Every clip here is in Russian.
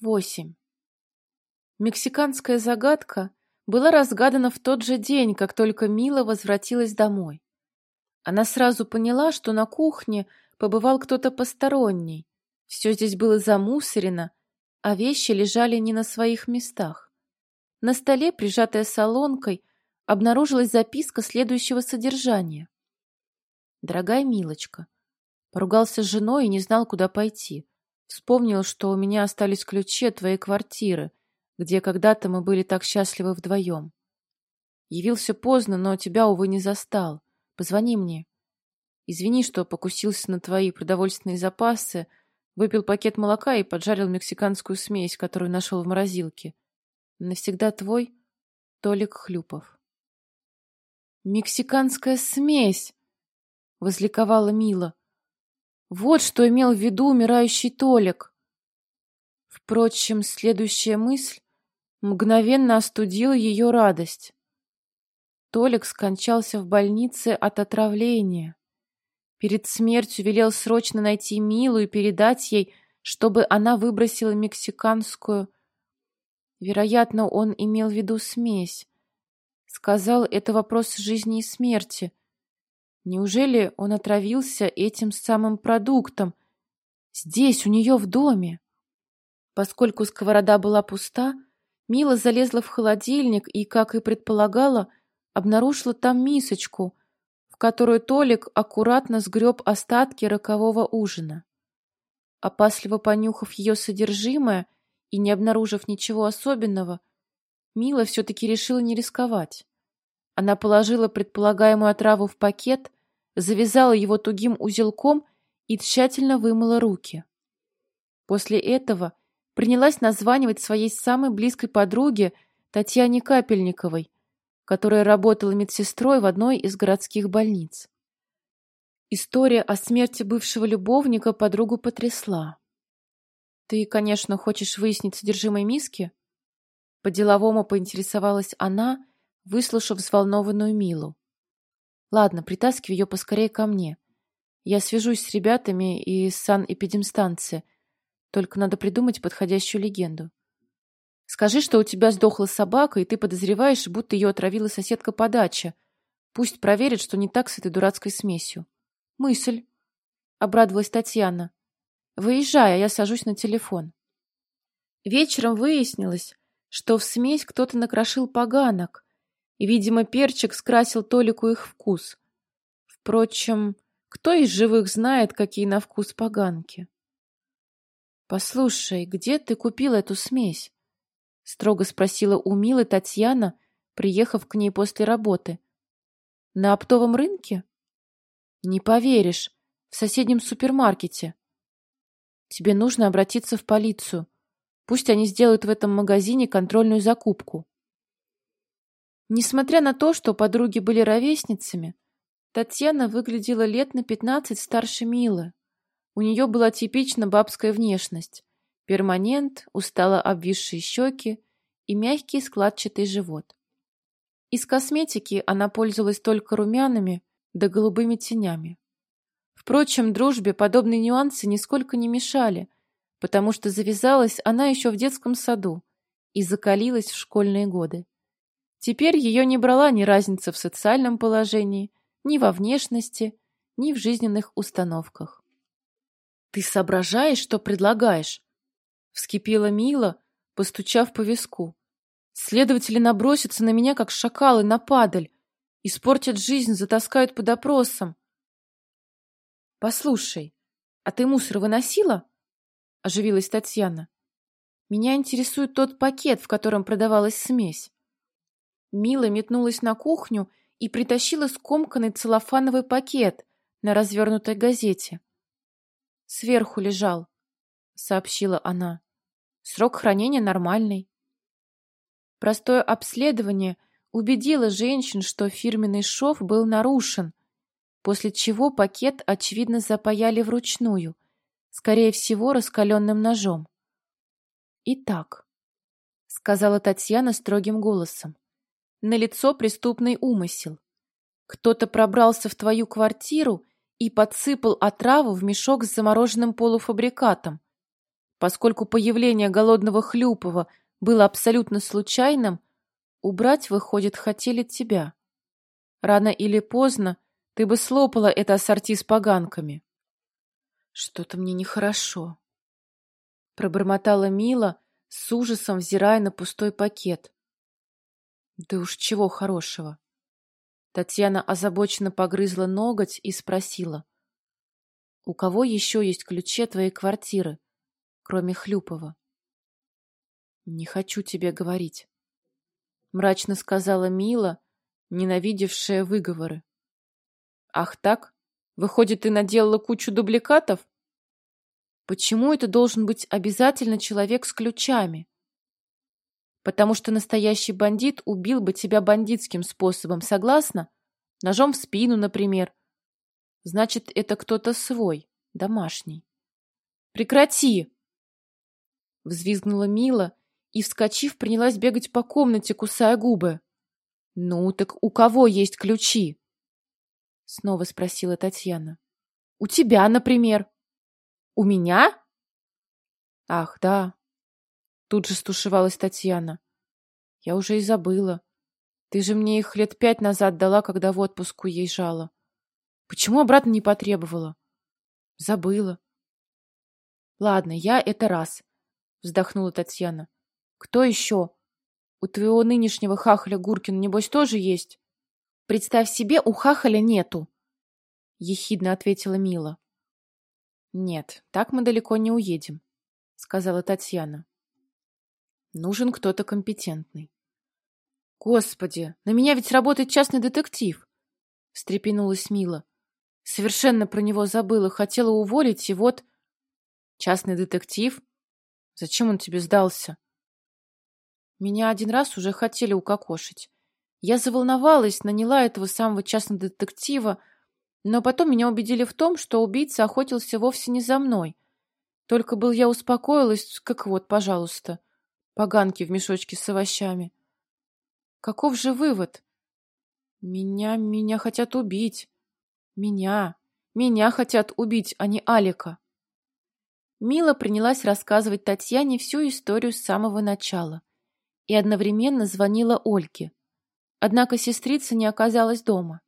8. Мексиканская загадка была разгадана в тот же день, как только Мила возвратилась домой. Она сразу поняла, что на кухне побывал кто-то посторонний. Все здесь было замусорено, а вещи лежали не на своих местах. На столе, прижатая солонкой, обнаружилась записка следующего содержания. «Дорогая Милочка, поругался с женой и не знал, куда пойти. Вспомнил, что у меня остались ключи от твоей квартиры, где когда-то мы были так счастливы вдвоем. Явился поздно, но тебя, увы, не застал. Позвони мне. Извини, что покусился на твои продовольственные запасы, выпил пакет молока и поджарил мексиканскую смесь, которую нашел в морозилке. Навсегда твой Толик Хлюпов. «Мексиканская смесь!» — возликовала Мила. Вот что имел в виду умирающий Толик. Впрочем, следующая мысль мгновенно остудила ее радость. Толик скончался в больнице от отравления. Перед смертью велел срочно найти Милу и передать ей, чтобы она выбросила мексиканскую. Вероятно, он имел в виду смесь. Сказал, это вопрос жизни и смерти. Неужели он отравился этим самым продуктом? Здесь, у нее в доме. Поскольку сковорода была пуста, Мила залезла в холодильник и, как и предполагала, обнаружила там мисочку, в которую Толик аккуратно сгреб остатки рокового ужина. Опасливо понюхав ее содержимое и не обнаружив ничего особенного, Мила все-таки решила не рисковать. Она положила предполагаемую отраву в пакет завязала его тугим узелком и тщательно вымыла руки. После этого принялась названивать своей самой близкой подруге Татьяне Капельниковой, которая работала медсестрой в одной из городских больниц. История о смерти бывшего любовника подругу потрясла. «Ты, конечно, хочешь выяснить содержимое миски?» По-деловому поинтересовалась она, выслушав взволнованную Милу. Ладно, притаскивай ее поскорее ко мне. Я свяжусь с ребятами из санэпидемстанции. Только надо придумать подходящую легенду. Скажи, что у тебя сдохла собака, и ты подозреваешь, будто ее отравила соседка по даче. Пусть проверят, что не так с этой дурацкой смесью. Мысль. Обрадовалась Татьяна. Выезжай, а я сажусь на телефон. Вечером выяснилось, что в смесь кто-то накрошил поганок, видимо, перчик скрасил Толику их вкус. Впрочем, кто из живых знает, какие на вкус поганки? «Послушай, где ты купил эту смесь?» — строго спросила у Милы Татьяна, приехав к ней после работы. «На оптовом рынке?» «Не поверишь, в соседнем супермаркете. Тебе нужно обратиться в полицию. Пусть они сделают в этом магазине контрольную закупку». Несмотря на то, что подруги были ровесницами, Татьяна выглядела лет на пятнадцать старше Милы. У нее была типично бабская внешность. Перманент, устало обвисшие щеки и мягкий складчатый живот. Из косметики она пользовалась только румянами да голубыми тенями. Впрочем, дружбе подобные нюансы нисколько не мешали, потому что завязалась она еще в детском саду и закалилась в школьные годы. Теперь ее не брала ни разница в социальном положении, ни во внешности, ни в жизненных установках. «Ты соображаешь, что предлагаешь?» — вскипела Мила, постучав по виску. «Следователи набросятся на меня, как шакалы на падаль, испортят жизнь, затаскают под опросом». «Послушай, а ты мусор выносила?» — оживилась Татьяна. «Меня интересует тот пакет, в котором продавалась смесь». Мила метнулась на кухню и притащила скомканный целлофановый пакет на развернутой газете. «Сверху лежал», — сообщила она. «Срок хранения нормальный». Простое обследование убедило женщин, что фирменный шов был нарушен, после чего пакет, очевидно, запаяли вручную, скорее всего, раскаленным ножом. «Итак», — сказала Татьяна строгим голосом, налицо преступный умысел. Кто-то пробрался в твою квартиру и подсыпал отраву в мешок с замороженным полуфабрикатом. Поскольку появление голодного Хлюпова было абсолютно случайным, убрать, выходит, хотели тебя. Рано или поздно ты бы слопала это ассорти с поганками. Что-то мне нехорошо. Пробормотала Мила, с ужасом взирая на пустой пакет. Да уж чего хорошего. Татьяна озабоченно погрызла ноготь и спросила. «У кого еще есть ключи твоей квартиры, кроме Хлюпова?» «Не хочу тебе говорить», — мрачно сказала Мила, ненавидевшая выговоры. «Ах так? Выходит, ты наделала кучу дубликатов?» «Почему это должен быть обязательно человек с ключами?» Потому что настоящий бандит убил бы тебя бандитским способом, согласна? Ножом в спину, например. Значит, это кто-то свой, домашний. Прекрати! Взвизгнула Мила и, вскочив, принялась бегать по комнате, кусая губы. Ну, так у кого есть ключи? Снова спросила Татьяна. У тебя, например. У меня? Ах, да, Тут же стушевалась Татьяна. Я уже и забыла. Ты же мне их лет пять назад дала, когда в отпуск уезжала. Почему обратно не потребовала? Забыла. Ладно, я это раз, вздохнула Татьяна. Кто еще? У твоего нынешнего хахаля Гуркина, небось, тоже есть? Представь себе, у хахаля нету, ехидно ответила Мила. Нет, так мы далеко не уедем, сказала Татьяна. Нужен кто-то компетентный. Господи, на меня ведь работает частный детектив, встрепенулась Мила. Совершенно про него забыла, хотела уволить, и вот... Частный детектив? Зачем он тебе сдался? Меня один раз уже хотели укокошить. Я заволновалась, наняла этого самого частного детектива, но потом меня убедили в том, что убийца охотился вовсе не за мной. Только был я успокоилась, как вот, пожалуйста поганки в мешочке с овощами. Каков же вывод? Меня, меня хотят убить. Меня, меня хотят убить, а не Алика. Мила принялась рассказывать Татьяне всю историю с самого начала и одновременно звонила Ольге. Однако сестрица не оказалась дома.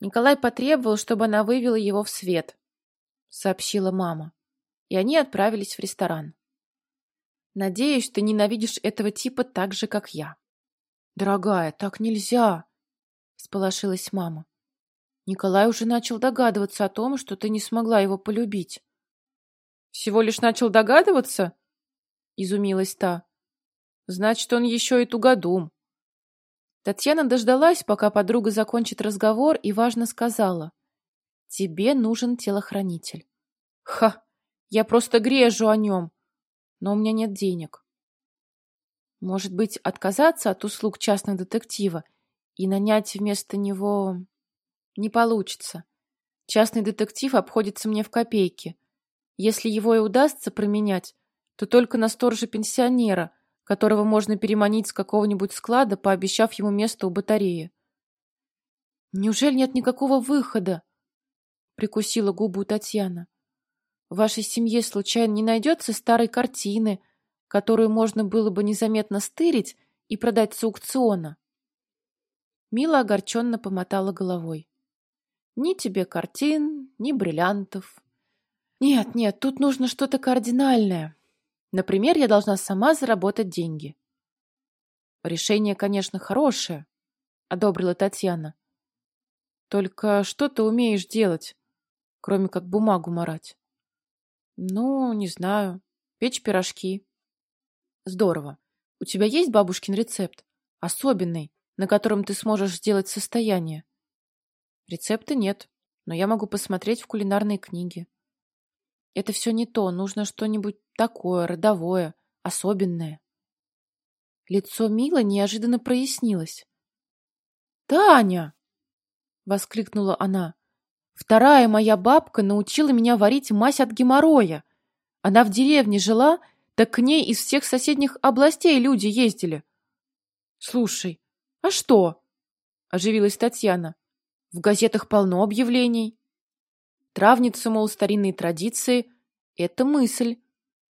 Николай потребовал, чтобы она вывела его в свет, сообщила мама, и они отправились в ресторан. Надеюсь, ты ненавидишь этого типа так же, как я. Дорогая, так нельзя, сполошилась мама. Николай уже начал догадываться о том, что ты не смогла его полюбить. Всего лишь начал догадываться? Изумилась та. Значит, он еще и тугодум. Татьяна дождалась, пока подруга закончит разговор, и важно сказала. Тебе нужен телохранитель. Ха! Я просто грежу о нем но у меня нет денег. Может быть, отказаться от услуг частного детектива и нанять вместо него... Не получится. Частный детектив обходится мне в копейки. Если его и удастся променять, то только на сторожа-пенсионера, которого можно переманить с какого-нибудь склада, пообещав ему место у батареи. «Неужели нет никакого выхода?» — прикусила губу Татьяна. В вашей семье случайно не найдется старой картины, которую можно было бы незаметно стырить и продать с аукциона? Мила огорченно помотала головой. Ни тебе картин, ни бриллиантов. Нет, нет, тут нужно что-то кардинальное. Например, я должна сама заработать деньги. Решение, конечно, хорошее, одобрила Татьяна. Только что ты умеешь делать, кроме как бумагу марать? Ну, не знаю. Печь пирожки. Здорово. У тебя есть бабушкин рецепт? Особенный, на котором ты сможешь сделать состояние? Рецепта нет, но я могу посмотреть в кулинарной книге. Это все не то, нужно что-нибудь такое, родовое, особенное. Лицо Мила неожиданно прояснилось. «Таня!» — воскликнула она. Вторая моя бабка научила меня варить мазь от геморроя. Она в деревне жила, так к ней из всех соседних областей люди ездили. Слушай, а что? Оживилась Татьяна. В газетах полно объявлений. Травница, мол, старинные традиции — это мысль.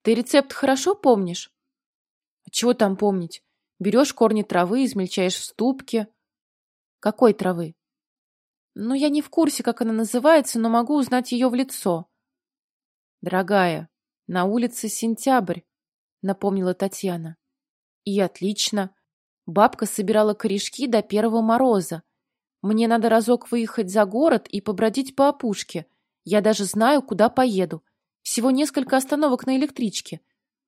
Ты рецепт хорошо помнишь? А чего там помнить? Берешь корни травы, измельчаешь в ступке. Какой травы? Ну, я не в курсе, как она называется, но могу узнать ее в лицо. Дорогая, на улице сентябрь, напомнила Татьяна. И отлично. Бабка собирала корешки до первого мороза. Мне надо разок выехать за город и побродить по опушке. Я даже знаю, куда поеду. Всего несколько остановок на электричке.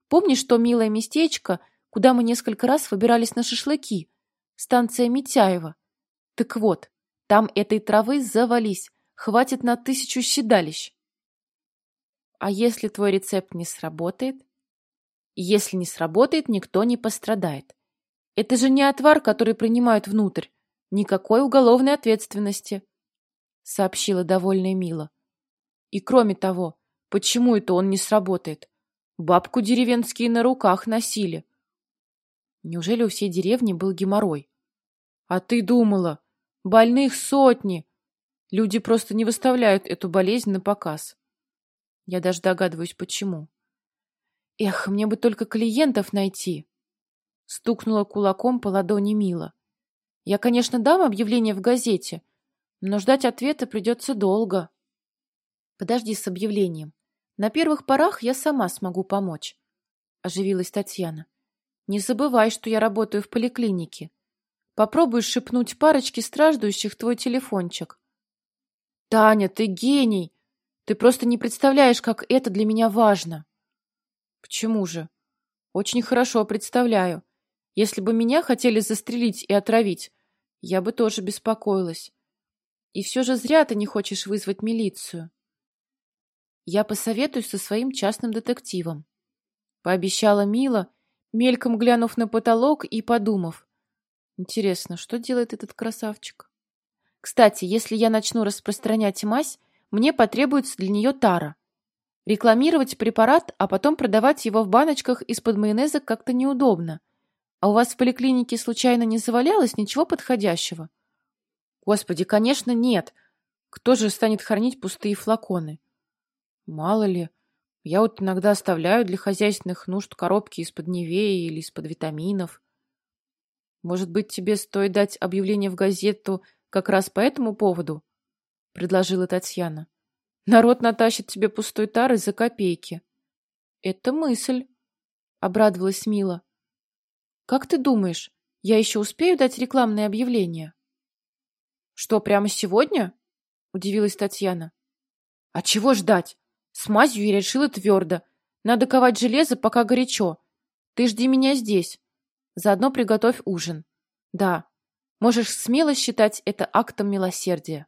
Помнишь то милое местечко, куда мы несколько раз выбирались на шашлыки? Станция Митяева. Так вот, там этой травы завались. Хватит на тысячу щедалищ. А если твой рецепт не сработает? Если не сработает, никто не пострадает. Это же не отвар, который принимают внутрь. Никакой уголовной ответственности, — сообщила довольная Мила. И кроме того, почему это он не сработает? Бабку деревенские на руках носили. Неужели у всей деревни был геморрой? А ты думала, больных сотни. Люди просто не выставляют эту болезнь на показ. Я даже догадываюсь, почему. Эх, мне бы только клиентов найти. Стукнула кулаком по ладони Мила. Я, конечно, дам объявление в газете, но ждать ответа придется долго. Подожди с объявлением. На первых порах я сама смогу помочь. Оживилась Татьяна. Не забывай, что я работаю в поликлинике. Попробуй шепнуть парочке страждущих твой телефончик. Таня, ты гений! Ты просто не представляешь, как это для меня важно. Почему же? Очень хорошо представляю. Если бы меня хотели застрелить и отравить, я бы тоже беспокоилась. И все же зря ты не хочешь вызвать милицию. Я посоветуюсь со своим частным детективом. Пообещала Мила, мельком глянув на потолок и подумав. Интересно, что делает этот красавчик? Кстати, если я начну распространять мазь, мне потребуется для нее тара. Рекламировать препарат, а потом продавать его в баночках из-под майонеза как-то неудобно. А у вас в поликлинике случайно не завалялось ничего подходящего? Господи, конечно, нет. Кто же станет хранить пустые флаконы? Мало ли. Я вот иногда оставляю для хозяйственных нужд коробки из-под Невеи или из-под витаминов. Может быть, тебе стоит дать объявление в газету как раз по этому поводу? Предложила Татьяна. Народ натащит тебе пустой тары за копейки. Это мысль, обрадовалась Мила. Как ты думаешь, я еще успею дать рекламное объявление? Что, прямо сегодня? Удивилась Татьяна. А чего ждать? С мазью я решила твердо. Надо ковать железо, пока горячо. Ты жди меня здесь. Заодно приготовь ужин. Да, можешь смело считать это актом милосердия.